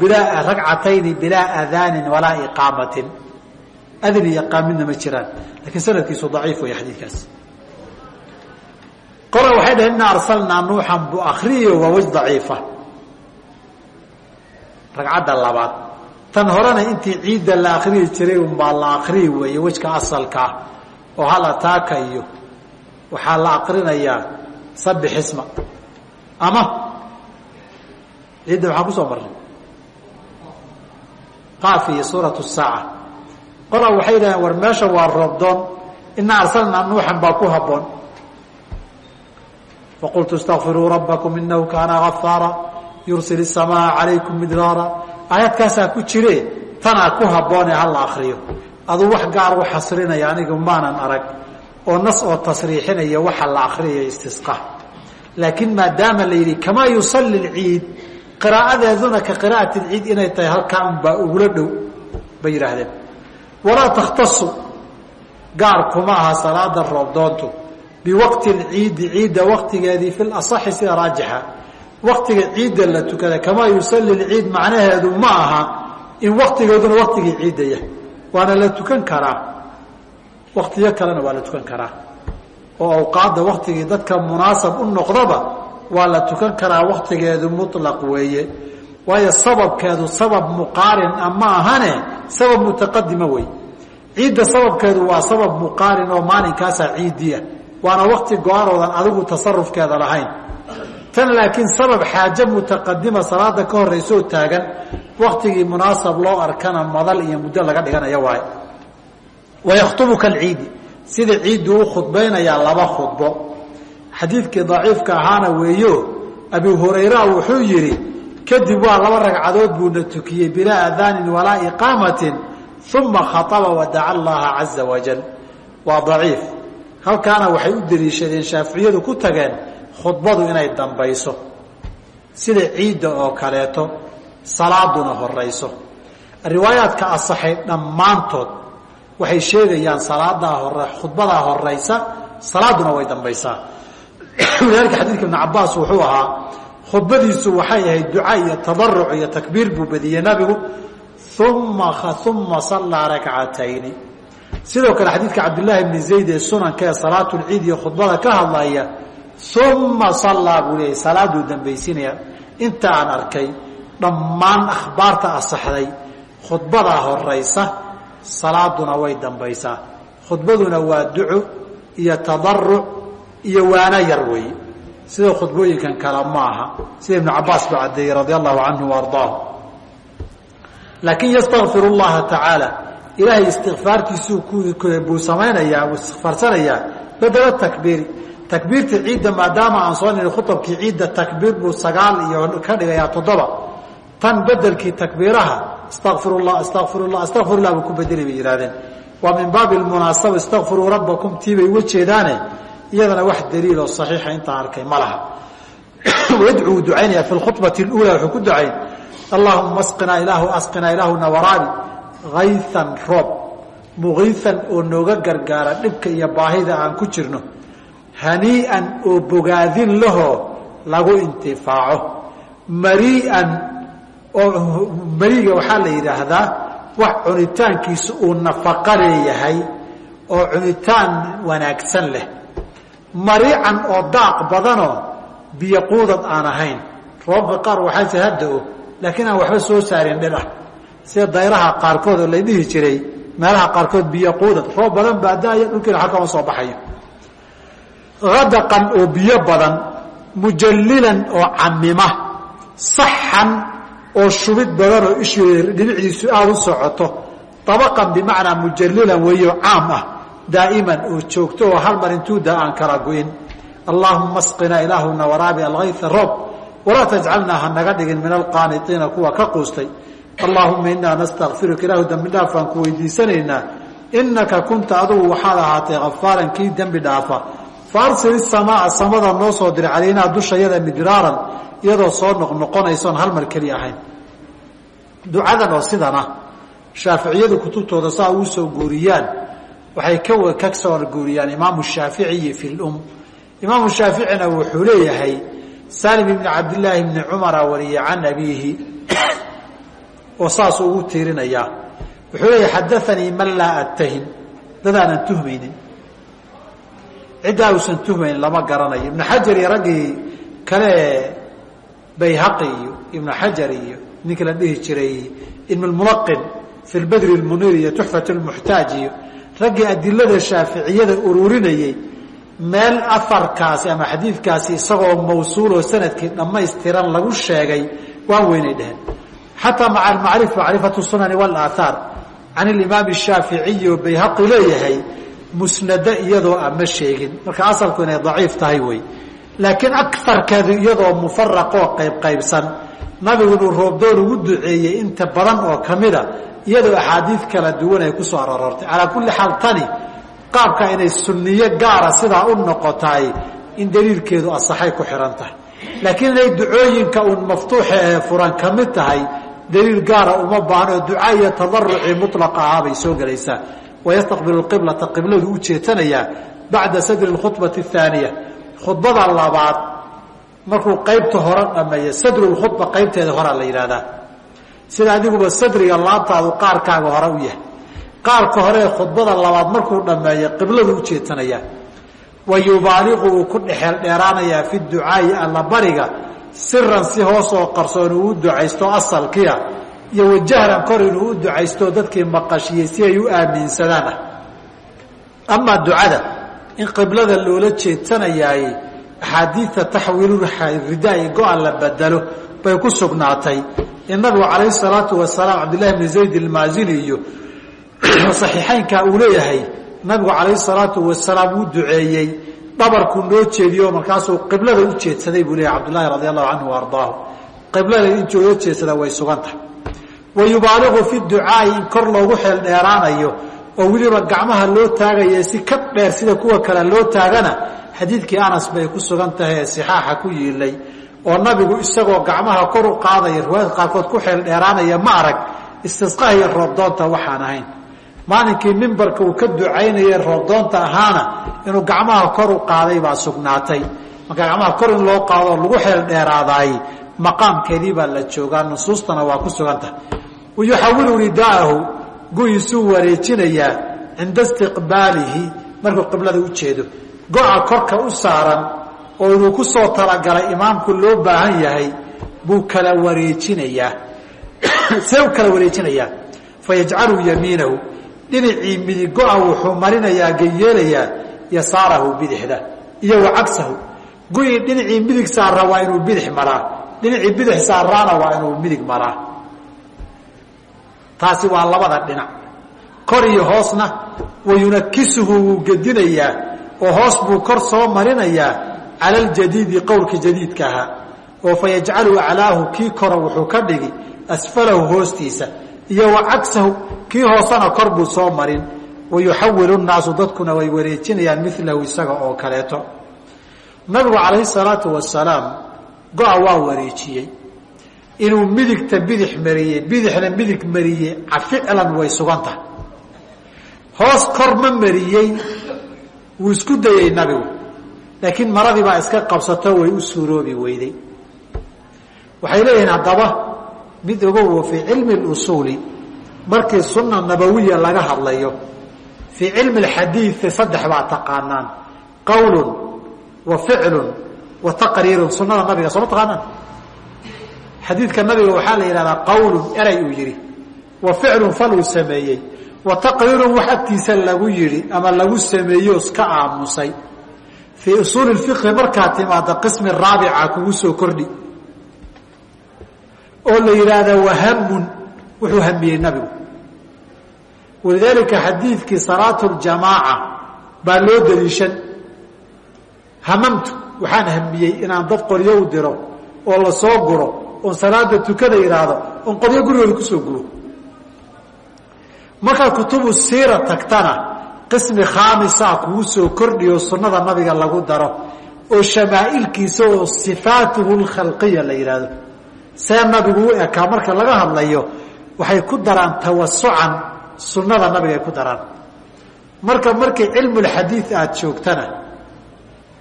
bilaa ragcatayni bilaa adaanin walaa iqaamatin. Adin iyo iqaam midna ma jiraan. Lakiin sanadkiisu daciif wey xadiidkaas. Qola waxay dhaheen ina arsalnaa nuuxan bu akriyo waa wej daciifa. Ragcadda labaad tan horena intii ciidda la akriyi jiray unbaa la akriyi weeye wejka asalkaa oo hal ataaka iyo waxaa la akrinayaa sabix isma ama ciidda waxaan ku soo marnay qaaf iyo suuratu saaca qolaa waxay yidhahdeen war meesha waa roobdoon. Ina arsalnaa nuuxan baa ku habboon. Faqultu istakfiruu rabbakum inahu kaana gafaara yursil isamaa calaykum midraara aayaadkaasaa ku jire tanaa ku habboone hala akriyo aduu wax gaar u xasrinaya anigu maanan arag. Oo nas oo tasriixinaya waxa la akriyaya istisqa. Laakiin maadaama la yidhi kamaa yusalli lciid qiraa'adeeduna ka qiraa'ati lciid inay tahay halkaa unbaa ugula dhow bay yidhaahdeen. Walaa takhtasu gaar kuma aha salaada roobdoontu. Biwaqti lciidi ciidda waqtigeedii fi lasaxi sida raajixa. Waktiga ciidda la tukada kamaa yusalli lciid macnaheedu ma aha in waktigeeduna waktigii ciidda yahay. Waana la tukan karaa. Waktiyo kalena waa la tukan karaa. Oo awqaadda waktigii dadka munaasab u noqdaba waa la tukan karaa waktigeedu muطlaq weeye. Waayo sababkeedu sabab muqaarin a ma ahane sabab mutaqadima wey ciidda sababkeedu waa sabab muqaarin oo maalinkaasaa ciidiya waana wakti go'aanoodan adigu tasarufkeeda lahayn. Tan laakiin sabab xaaje mutaqadima salaada ka horeysoo taagan waktigii munaasab loo arkana madal iyo muddo laga dhiganaya waayo. Wayakhtubu kalciidi sida ciiddu u khudbaynayaa laba khudbo xadiidkii daciifka ahaana weeyo abi hurayra wuxuu yidhi kadib waa laba ragcadood buuna tukiyey bilaa adaanin walaa iqaamatin uma khaaba wadaca allaha caza wajal waa daciif. Halkaana waxay u daliishadeen shaaficiyadu ku tageen khudbadu inay dambayso sida ciidda oo kaleeto salaaduna horayso riwaayaadka asaxay dhammaantood waxay sheegayaan salaadaa hore khudbadaa horaysa salaaduna way dambaysaa walidaalika xadiidka ibn cabaas wuxuu ahaa khudbadiisu waxay ahayd duca iyo tadaruc iyo takbiir buu badiyey nabigu uma uma sallaa rakcatayni. Sidoo kale xadiidka cabdillaahi bni zayd ee sunanka ee salaatulciid iyo khudbada ka hadlaya uma sallaa buu leeyay salaaduu dambaysinaya. Inta aan arkay dhammaan akhbaarta asaxday khudbadaa horaysa salaaduna way dambaysaa. Khudbaduna waa duco iyo tadaruc iyo waana yar weeye sida khudbooyinkan kale maaha sida ibnu cabaas buu caddeeyey radia allahu canhu waardaahu laakiin yastakfir llaha tacaala ilaahay istikfaartiisuu buu samaynayaa uu istikfaarsanayaa bedelo takbiiri. Takbiirta ciidda maadaama aan soo niri khutabkii ciidda takbiir buu sagaal iyo ka dhigayaa toddoba. Tan bedelkii takbiiraha istakfirullah istakfirullah istakfirullah buu ku bedeli bay yihahdeen waa min baabi lmunaasaba istakfiruu rabbakum tiibay uga jeedaane iyadana wax daliiloo saxiixa intaan arkay ma laha. Yadcuu ducaynaya fi lkhubati اlula wuxuu ku ducayn allahuma asqinaa ilaahu asqinaa ilaahuna waraabi kayhan roob mugiihan oo nooga gargaara dhibka iyo baahida aan ku jirno hanii'an oo bogaadin lahoo lagu intifaaco marii'an oo mariiga waxaa la yidhaahdaa wax cunitaankiisu uu nafaqo leeyahay oo cunitaan wanaagsan leh mariican oo daaq badanoo biyo quudad aan ahayn. Roobka qaar waxaase hadda-o laakiin aan waxba soo saarin dhir ah sida dayraha qaarkood oo la dhihi jiray meelaha qaarkood biyo quudad. Roob badan baa da'aya dhulkiina xag kama soo baxayo. Adaqan oo biyo badan mujallilan oo camima saxan oo shubid badan oo ishu dhibicdiisu aada u socoto. Abaqan bimacnaa mujallilan weeyo caam ah daa'iman oo joogto oo hal mar intuu da aan kala go-in allaahuma asqinaa ilaahuna waraabi alkayha roob walaa tajcalnaa ha naga dhigin min alqaaniiina kuwa ka quustay allaahuma inaa nastakfiruka ilaahu dambi dhaafaan ku weydiisanaynaa inaka kunta adugu waxaad ahaatay afaaran kii dembi dhaafa faarsil isamaa samada noo soo diray calaynaa dushayada midraaran iyadoo soo noqnoqonaysoon hal mar keli ahayn ducadan oo sidana shaaficiyadu kutubtooda saa uu soo waxay ka soo guuriyaan imaamu shaaficiyi fi lum imaamu shaaficina wuxuu leeyahay salim ibni cabdillaahi bni cumara wariye can abiihi oo saasuu ugu tiirinayaa. Wuxuu leeyahay xadaanii man laa attahim dadaanan tuhmaynin. Ciddaa uusan tuhmayn lama garanayo. Ibnu xajar iyo raggii kale bayhaqi iyo ibnu xajar iyo ninkii la dhihi jiray ibn fi lbadri lmuniir iyo tuxfat lmuxtaaj iyo raggii adilada shaaficiyada ururinayey meel afarkaasi ama xadiidkaasi isagoo mawsuuloo sannadkii dhammaystiran lagu sheegay waan weynay dheheen xataa maca almacrif macrifatu sunani walaathaar can ilimaami shaaficiyi oo bayhaqi leeyahay musnado iyadoo a ma sheegin. Marka asalku inay daciif tahay wey laakiin akarkeedu iyadoo mufaraqoo qaybqaybsan nabigu inuu roobdoon ugu duceeyey inta badan oo kamida iyadoo axaadiid kala duwan ay ku soo aroortay. Calaa kulli xaal tani qaabka inay sunniyo gaara sidaa u noqotaay in daliilkeedu asaxay ku xihan tahay. Laakiin inay ducooyinka uun maftuuxa ee furan ka mid tahay daliil gaara uma baahno duca iyo tadarucii mulaqa ahaa soo gelaysaa. Wayastaqbilu qiblata qibladu u jeetanayaa bacda sadri khubati aaniya khudbada labaad markuu qaybta hore dhameeyo sadrulkhudba qaybteeda horaa la yidhahdaa sida adiguba sadriga laabtaadu qaarkaaga hore u yahay. Qaarka hore ee khudbada labaad markuu dhammeeyo qibladu u jeetanayaa wa yubaaliqu uu ku dhexeel dheeraanayaa fi ducaai allabariga siran si hoos oo qarsoon uu u ducaysto asalkiia iyo wajahran kor inuu u ducaysto dadkii maqashiyey si ay u aaminsadaan ah amaa ducada in qiblada loola jeedsanayaaye axaadiidta taxwiiluridaai go-an la bedelo bay ku sugnaatay. In nabigu calayhi salaatu wasalaam cabdillahi bni zayd ilmaazini iyo saxiixaynka uu leeyahay nabigu calayhi salaatu wasalaam uu duceeyey dhabarkuu noo jeediyo markaasuu qiblada u jeedsaday buu leeyahy cabdullahi radi allahu canhu ardaahu. Qiblada intuu loo jeedsada way sugantahay wa yubaaliqu fi ducaai in kor loogu xeel dheeraanayo oo weliba gacmaha loo taagaya si ka dheer sida kuwa kale loo taagana xadiidkii anas bay ku sugan tahay ee sixaaxa ku yiilay oo nabigu isagoo gacmaha kor u qaadaya riwaayad qaarkood ku xeel dheeraanaya ma arag istisqaha iyo roobdoonta waxaan ahayn. Maalinkii mimbarka uu ka ducaynaya roobdoonta ahaana inuu gacmaha kor u qaaday baa sugnaatay. Marka gacmaha kor in loo qaado lagu xeel dheeraadaay maqaamkeedii baa la joogaa nusuustana waa ku sugan tahay. Wayuxawilu ridaahu gu-iisuu wareejinayaa cinda istiqbaalihi markuu qiblada u jeedo. Go-a korka u saaran oo inuu ku soo talagalay imaamku loo baahan yahay buu kala wareejinayaa see u kala wareejinayaa fayajcalu yamiinahu. Dhinacii midig go-a wuxuu marinayaa gayeelayaa yasaarahu bidixda iyo wa cagsahu. Go-ii dhinacii midig saara waa inuu bidix maraa. Dhinacii bidix saaraana waa inuu midig maraa taasi waa labada dhinac. Kor iyo hoosna wayunakisuhu wuu gedinayaa oo hoos buu kor soo marinayaa cala aljadiidi qowlka jadiidka ahaa. Oo fa yajcalu aclaahu kii kora wuxuu ka dhigi asfalahu hoostiisa. Iyo wa cagsahu kii hoosena kor buu soo marin. Wayuxawilu nnaasu dadkuna way wareejinayaan milahu isaga oo kaleeto. Nabigu calayhi salaatu wasalaam go-a waa wareejiyey inuu midigta bidix mariyey bidixna midig mariyey ficlan way sugan tahay. Hoos kor ma mariyey wuu isku dayey nabigu. Laakiin maradii baa iska qabsato way u suuroobi weyday. Waxay leeyihiin haddaba mid ogow fii cilmi اusuuli markii suna nabawiya laga hadlayo fii cilmi اxadiidi saddex baa taqaanaan. Qowlu wa ficlu wa taqriiru sunada nabiga sooma taqaanaan xadiidka nabiga waxaa la yidhahdaa qowlu eray uu yihi wa ficlu fal uu sameeyey wa taqriirun wax agtiisa lagu yihi ama lagu sameeyo iska aamusay. Fii usuuli fiqhi markaa timaada qismi raabica kugu soo kordhi. Oo la yidhaahda wahamun wuxuu hamiyey nabigu. Walidaalika xadiidkii salaatu ljamaaca baa loo daliishan hamamtu waxaan hamiyey inaan dad qoryo u diro oo la guro oon salaada tukada yidhaahdo oon qoryo gurigooda ku soo guro markaad kutubu siira tagtana qismi khaamisaa kugu soo kordhiyo sunnada nabiga lagu daro oo shamaa'ilkiisa oo sifaatuhu lkhalqiya la yidhaahdo see nabigu u ekaa marka laga hadlayo waxay ku daraan tawasucan sunnada nabiga ay ku daraan. Marka markii cilmulxadiid aada joogtana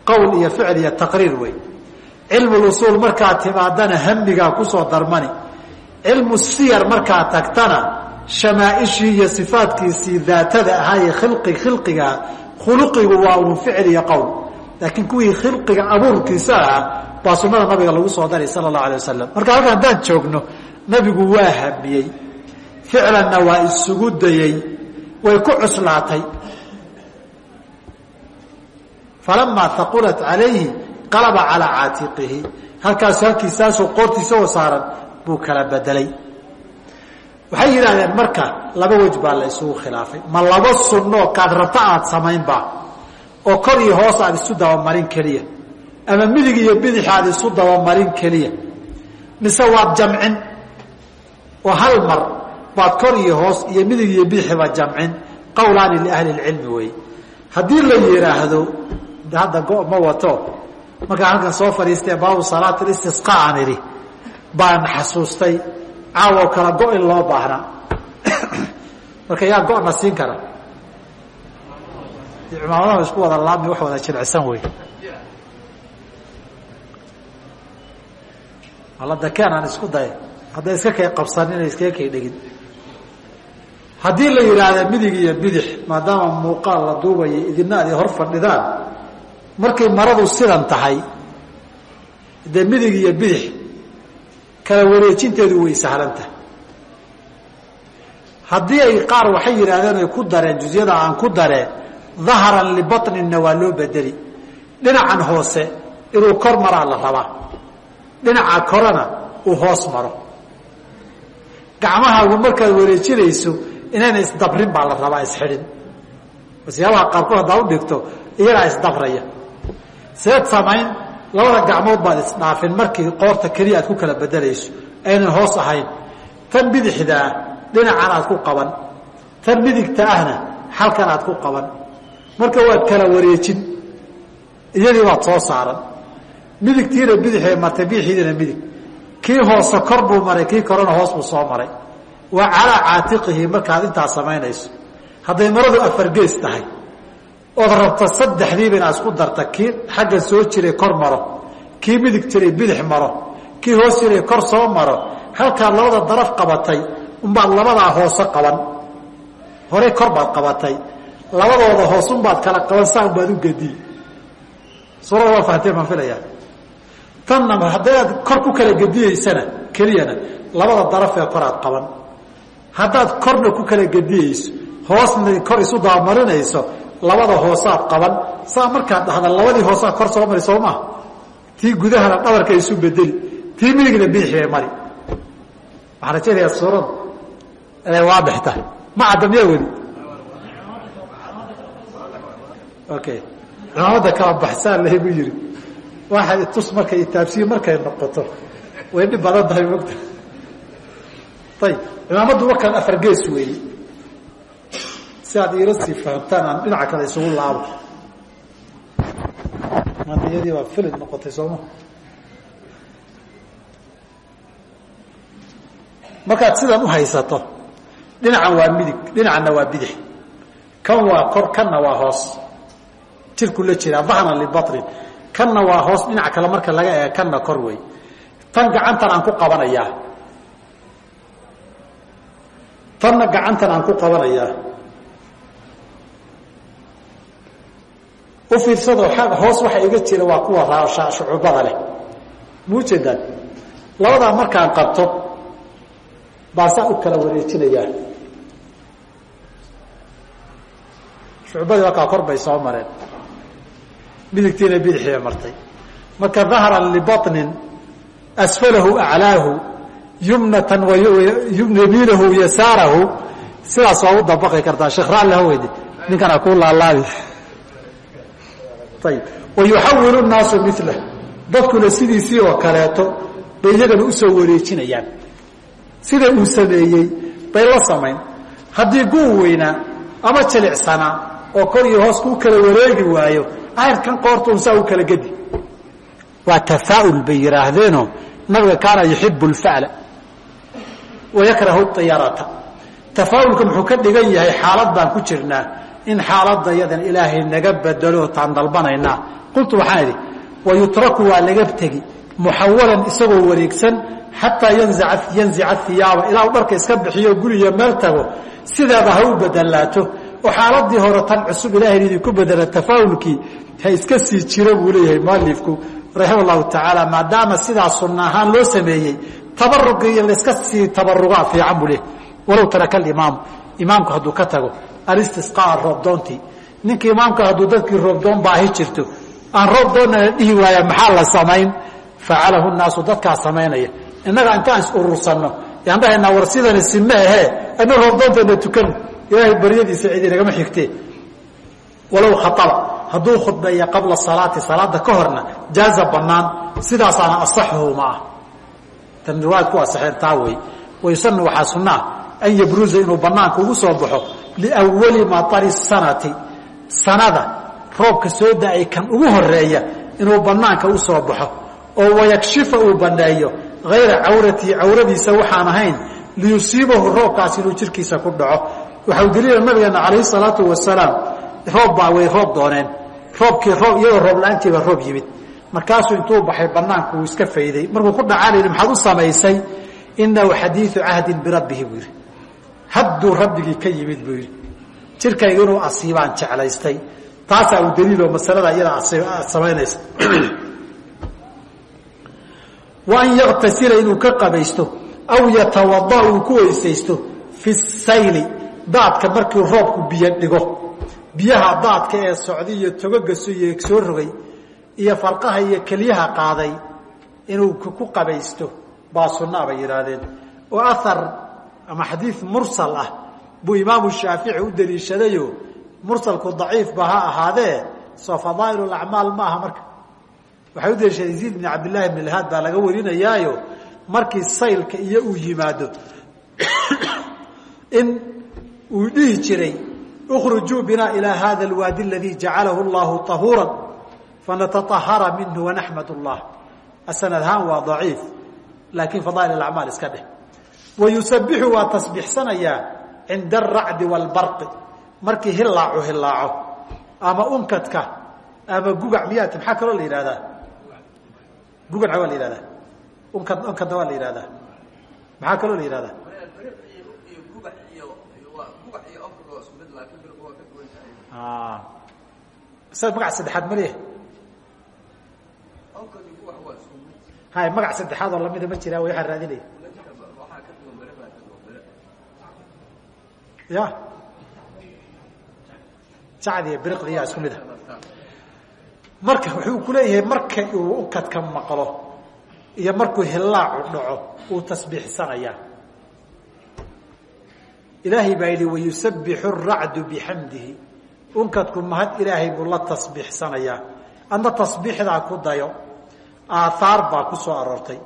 qowl iyo ficil iyo taqriir wey cilmulusuul markaad timaadana hamigaa ku soo darmani. Cilmu siyar markaad tagtana shamaaishii iyo sifaadkiisii daatada ahaa ee khilqi khilqigaa khuluqigu waa unu ficil iyo qowl. Laakiin kuwii khilqiga abuurkiisa ahaa baa sunada nabiga lagu soo daray sala allahu alay wasalam marka halka haddaan joogno nabigu waa hamiyey ficlanna waa isugu dayey. Way ku cuslaatay. Falamaa haqulat calayhi qalaba calaa caatiqihi. Halkaasu halkiisaasoo qoortiisa oo saaran buu kala bedelay. Waxay yidhahdeen marka laba wej baa la isugu khilaafay. Ma laba sunnoo kaad rabta aada samaynbaa oo kor iyo hoos aada isu dabamarin keliya. Ama midig iyo bidix aad isu dabamarin keliya. Mise waad jamcin. Oo hal mar baad kor iyo hoos iyo midig iyo bidixiba jamcin. Qowlaani liahli lcilmi wey. Haddii la yidhaahdo hadda go ma wato markaan halkan soo fadhiistay baabu salaat istisqa aan idhi. Baan xasuustay. Caawo kala go in loo baahnaa marka yaa go-na siin kara. Cimaamadaha isku wada laami wax wada jilicsan wey aladakeen aan isku day hadday iska kay qabsanin iskaga kay dhegin. Haddii la yidhaahda midig iyo bidix maadaama muuqaal la duubayo idina ad hor fadhidaan markay maradu sidan tahay dee midig iyo bidix kala wareejinteedu way sahlantahay haddii ay qaar waxay yidhaahdeen ay ku dareen juzyada aan ku dareen dahran libaطninna waa loo bedeli. Dhinacan hoose inuu kor maraa la rabaa. Dhinaca korena uu hoos maro. Gacmahaagu markaad wareejinayso inayna isdabrin baa la rabaa isxidhin wasiyaabaha qaarkood haddaa u dhigto iyagaa isdabraya seed samayn labada gacmood baad isdhaafin markii qoorta keliya aad ku kala bedelayso. Aynan hoos ahayn. Tan bidixda ah dhinacan aad ku qaban. Tan midigta ahna halkan aad ku qaban. Marka waad kala wareejin iyadii baad soo saaran. Midigtiina bidixay martay bidixiidina midig. Kii hoose kor buu maray kii korena hoos buu soo maray. Waa calaa caatiqihi markaad intaa samaynayso. Hadday maradu afargees tahay ood rabta saddexdiiba inaad isku darta kii xagga soo jiray kor maro kii midig jiray bidix maro kii hoos jiray kor soo maro halkaad labada daraf qabatay unbaad labadaa hoose qaban. Horey kor baad qabatay labadooda hoosun baad kala qaban saan baad u gediye suurada waa fahanteen baan filayaa tanna haddaad kor ku kala gediyeysana keliyana labada darafee koraad qaban. Haddaad korna ku kala gediyeyso hoosna kor isu daamarinayso labada hoosaad qaban. Saa markaad dhahda labadii hoosaa kor soo mari soo maha tii gudahana dhabarka isu bedeli. Tii midigna bidixi bay mari waxaan rajaynayaa suurada inay waadix tahay ma cadda miyaa weli? Okay cimaamada kala baxsaan lahay buu yihi waxa tus markay taabsiye markay noqoto. Way dhib badan tahay mogta ayib cimaamaddu wakan afar gees weeye si aad iila sii fahamtaan aan dhinaca kale isugu laabo. Maanta iyadii baa filid noqotay sooma markaad sidan u haysato dhinacan waa midig dhinacanna waa bidix. Kan waa kor kanna waa hoos. Jirku la jiraa dahran libatrin kanna waa hoos dhinac kale marka laga eega kanna kor wey. Tan gacantan aan ku qabanayaa. Tanna gacantan aan ku qabanayaa u fiirsado hoos waxa iga jira waa kuwa raasha shucubada leh. Muu jeedaan labadaa markaan qabto baasaa u kala wareejinayaa. Shucubadii markaa kor soo mareen. Midigtiina bidixia martay. Marka dahran libaطnin asfalahu aclaahu yumnatan yamiinahu yasaarahu. Sidaas waa u dabaqi kartaa sheekh raalli ha weydi laalaabi ayib wayuxawilu naasu mila dadkuna sidiisii oo kaleeto bay iyagana u soo wareejinayaan sida uu sameeyey bay la samayn haddii guu weynaa ama jilicsanaa oo kor iyo hoos kuu kala wareegi waayo ayrkan qoortuun saa u kala gedi waa tafaaul bay yidhaahdeeno nabiga kaana yuxibu lfa'la wayakrahu طiyaarata tafaaulka muxuu ka dhigan yahay xaalad baan ku jirnaa in xaaladda yadan ilaahay naga bedelo taan dalbanaynaa qultu waxaan idhi wayutraku waa laga tegi muxawalan isagoo wareegsan xataa yanzica hiyaaba ilaa u dharka iska bixiyo guriga meel tago sideeda ha u bedelaato oo xaaladii hore tan cusub ilahay idinku bedela tafaawulkii ha iska sii jiro buu leeyahay mualifku raxima llahu tacaala maadaama sidaa sunna ahaan loo sameeyey tabaruga iyo laiska sii tabarugaa fiican buu leeyahy walow taraka alimaamu imaamku hadduu ka tago alistisqaa roobdoontii ninka imaamka hadduu dadkii roobdoon baahi jirto aan roobdoonna la dhihi waaya maxaa la samayn? Facalahu naasu dadkaa samaynaya. Innaga intaan is urursanno. Yaan dhahaynaa war sidani sime ahee. Ana roobdoonteena tukano ilaahay baryadiisa cid inagama xigtee walow khaaba hadduu khudbeeya qabla salaati salaada ka horna jaaza banaan sidaasaana asaxuhu ma ah. Tan riwaayad ku asaxeen taa wey wayusanu waxaa sunaa an yabruza inuu banaanka ugu soo baxo liwali maari sanati. Sanada roobka soo da'ay kan ugu horreeya inuu banaanka u soo baxo oo wayakshifa uu baneeyo hayra cawratihi cawradiisa waxaan ahayn liyusiibahu roobkaas inuu jirkiisa ku dhaco. Waxau daliila nabigeena calayhi salaatu wasalaam roob baa way roob dooneen. Roobkii roob iyadoo roob la'aantiiba roob yimid. Markaasuu intuu baxay banaanku uu iska fayday. Markuu ku dhacaa layidhi maxaad u samaysay? Inahu xadiidu cahdin birabbihi buu yidhi hadduu rabbigii ka yimid buu yidhi. Jirkayga inuu asiibaan jeclaystay. Taasaa uu daliiloo masalada iyada samaynaysa wa an yaktasila inuu ka qabaysto aw yatawada uu ku weysaysto fi sayli daadka markii roobku biyo dhigo. Biyaha daadka ee socday iyo iyo soo rogay iyo farqaha iyo kelyaha qaaday inuu ku qabaysto baa sunaa bay yidhaahdeen. Oo ahar ama xadiid mursal ah buu imaamu shaafici u daliishadayo mursalku daciifba ha ahaadee soo fadaa'il acmaal ma marka. Waxay u daliishaday yaziid bn cabdillahi bn lhaad baa laga warinayaayo markii saylka iyo uu yimaado. In uu dhihi jiray ukhrujuu bina ilaa hada alwaadi aladii jacalahu allahu tahuura fanataahara minhu wanaxmad allah sanadhaan waa daciif laakiin fadaa'il acmaal iska dheh wayusabixu waa tasbiixsanayaa cinda alracdi waalbarqi markii hilaacu hilaaco ama unkadka ama gugac miyaat maxaa kaloo la yihahdaa gugaca waa la yihahdaa unkad unkadna waa la yihahdaa maxaa kaloo la yihahdaa isaga magac saddexaad ma leeyahay hay magac saddexaad oo lamida ma jiraa waxaa raadinaya ya jacdi biriqdiyaa isku mid a marka wuxuu ku leeyahay marka uu ukadka maqlo iyo markuu hillaacu dhaco uu tasbiixsanayaa. Ilaahay baa yidhi wayusabixu racdu bixamdihi unkadku mahad ilaahay buu la tasbiixsanayaa. Adna tasbiixdaa ku dayo aathaar baa ku soo aroortay.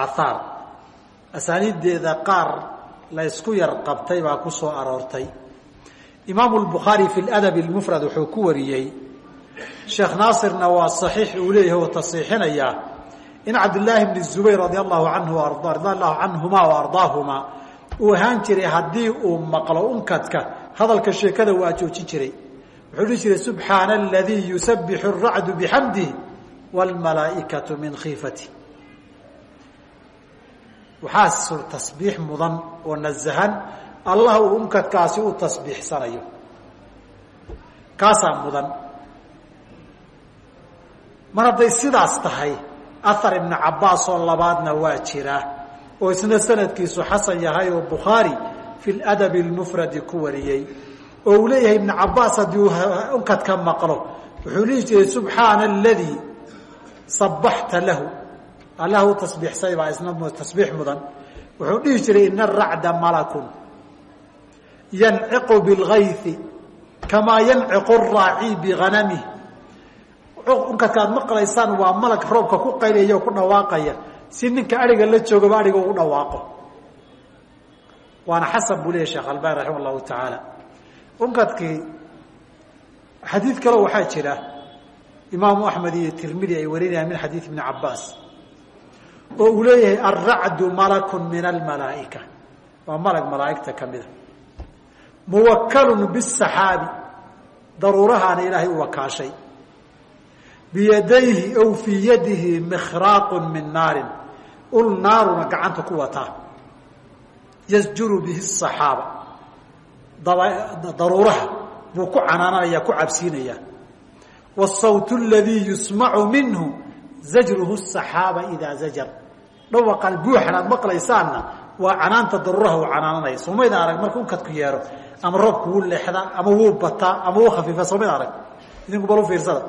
Aathaar asaaniiddeeda qaar la ysku yar qabtay baa ku soo aroortay. Imaamu lbukhaari fi ladab lmufrad wuxuu ku wariyey sheekh naasirna waa saxiix uu leeyahay oo tasxiixinayaa in cabdillaahi bni zubayr radia allahu anhu radia allahu canhumaa wa uu ahaan jiray haddii uu maqlo unkadka hadalka sheekada waa joojin jiray. Wuxuu dhihi jiray subxaana aladii yusabixu racdu bixamdihi wlmalaaikatu min khiifati waxaa tasbiix mudan oo nazahan allah uu unkadkaasi u tasbiixsanayo. Kaasaa mudan. Mar hadday sidaas tahay ahar ibnu cabaas oo labaadna waa jiraa oo isna sanadkiisu xasan yahay oo bukhaari fi ladabi اlmufradi ku wariyey oo uu leeyahay ibnu cabaas haddii unkadka maqlo wuxuu dhihi jiray subxaana aladii sabaxta lahu allah u tasbiixsay baa isna tasbiix mudan. Wuxuu dhihi jiray ina aracda malakun yanciqu bilgaythi kamaa yanciqu araaci bihanamih unkadka maqlaysaan waa malag roobka ku qaylaya ku dhawaaqaya. Si ninka ariga la joogaba ariga ugu dhawaaqo. Waana xasan buu leyahy sheekh albani raxima allahu tacaala unkadkii xadiid kale waxaa jira imaamu axmed iyo tirmidi ay warinayaan min xadiid ibni cabaas oo uu leeyahay alracdu malakun min almalaaika waa malag malaaigta kamida muwakalun bisaxaabi daruurahaana ilaahay u wakaashay. Biyadayhi ow fii yadihi mikhraaqu min naarin. Ul naaruna gacanta ku wataa yasjuru bihi saxaaba daruuraha buu ku canaananaya ku cabsiinaya. Wsawt ladii yusmacu minhu zajruhu saxaaba idaa zajar dhawaqaan buuxan aad maqlaysaanna waa canaanta daruuraha uu canaananaya. Soomayda arag marka unkadku yeero ama roobku wuu leexdaa ama wuu bataa ama wuu khafiifa soomayda arag? Idinku bal u fiirsada.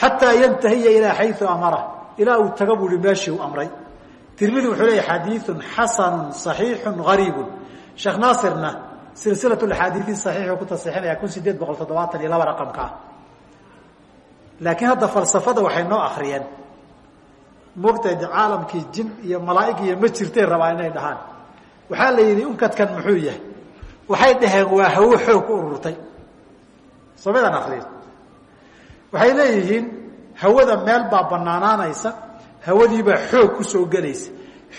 Xataa yantahiya ilaa xayu amara. Ilaa uu taga buu hi meeshii uu amray. Tirmidi wuxuu leeya xadiiun xasanu صaxiixu gariibu sheekh naasirna silsila axaadiiin saxiixuu ku tasixinaya kun sideed boqol toddobaatan iyo laba raqamka. Ah laakiin hadda falsafada waxay noo akriyeen moogtahay de caalamkii jin iyo malaaig iyo ma jirtay rabaa inay dhahaan. Waxaa la yidhi unkadkan muxuu yahay? Waxay dhaheen waa hawo xoog ururtay. Somaydaan akriyin waxay leeyihiin hawada meel baa banaanaanaysa hawadiibaa xoog ku soo gelaysa.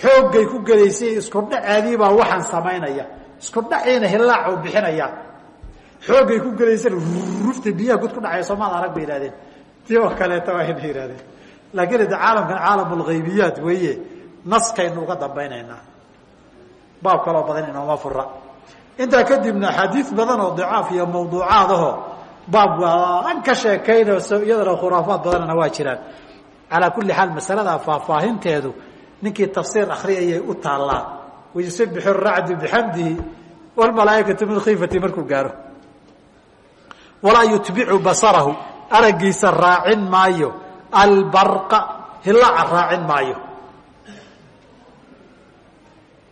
Xooggay ku gelaysay isku dhaceediibaa waxaan samaynaya isku dhaciina hilaacuu bixinaya xooggay ku gelaysana rufta biyaha gud ku dhacaya soomaal arag bay yihahdeen ti oo kaleeta waa ina yihahdeen laakiin de caalamkan caalam lghaybiyaat weeye naskaynu uga dambaynaynaa baab kaloo badan inooma fura intaa kadibna axaadiis badan oo dicaaf iyo mawduucaad aho baab waan ka sheekaynayso iyadana khuraafaad badanna waa jiraan. Calaa kulli xaal masalada faahfaahinteedu ninkii tafsiir akriyayay u taallaa wayusabixu racdu bixamdihi wlmalaaikatu min khiifati markuu gaaro. Walaa yutbicu basarahu araggiisa raacin maayo albarqa hilaaca raacin maayo.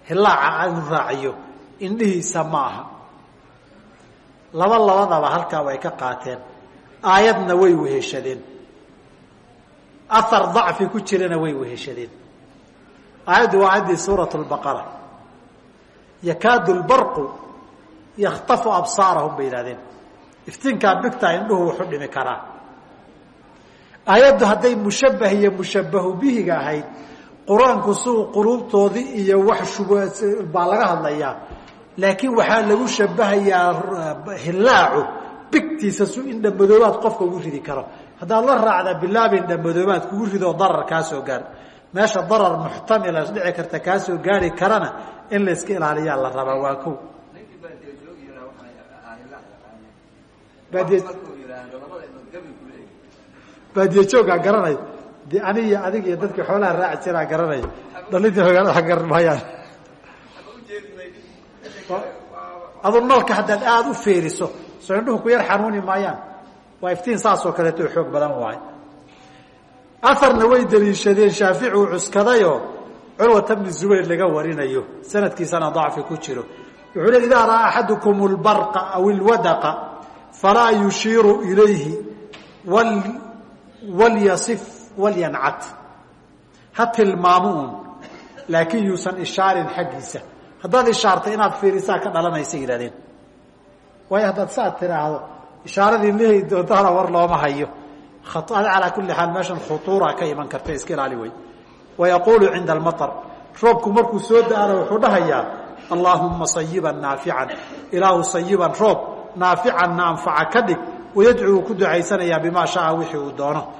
Hilaaca aanu raaciyo indhihiisa ma aha laba labadaba halkaa way ka qaateen. Aayadna way weheshadeen. Ahar dacfi ku jirana way weheshadeen. Aayaddu waa aayaddii suurat lbaqara yakaadu lbarqu yakhtafu absaarahum bay yihahdeen iftiinkaa bigtaa indhuhu wuxu dhimi karaa aayaddu hadday mushabbah iyo mushabbahu bihiga ahayd qur'aanku suu quluubtoodii iyo wax shub baa laga hadlayaa laakiin waxaa lagu shabahayaa hilaacu bigtiisa su indhamadoobaad qofka ugu ridi karo haddaad la raacda bilaaba indhamadoobaad kugu ridoo darar kaa soo gaar meesha darar muxtamila dhici karta kaa soo gaari karana in la iska ilaaliyaa la rabaa waa ko baadiye baadiye joogaa garanay. De ani iyo adig iyo dadkii xoolaha raaci jiraa garanay. Dhalintii magaalada garan maayaan. Adu nalka haddaad aada u feeriso soo indhuhu ku yar xanuuni maayaan. Waa iftiin saasoo kaleeto xoog badan waayo aarna way daliishadeen shaafici uu cuskadayoo curwata bni zubayr laga warinayo. Sanadkiisana dacfi ku jiro. Wuxuu le idaa ra'aa axadukum lbarqa aw ilwadaqa falaa yushiiru ilayhi walyasif walyancad. Ha tilmaamo un laakiin yuusan ishaarin xaggiisa. Haddaad ishaartay inaad fiirisaa ka dhalanaysa yihahdeen waayo haddaad saad tiraahdo ishaaradii lihi doontaana war looma hayo. Alaa kuli xaal meeshan khuuura ka iman karta iska ilaali wey wayaquulu cinda almaar roobku markuu soo da'ana wuxuu dhahayaa allaahuma sayiban naafican. Ilaahu sayiban roob naaficanna anfaca ka dhig wayadcuu ku ducaysanayaa bimaa shaa wixii uu doono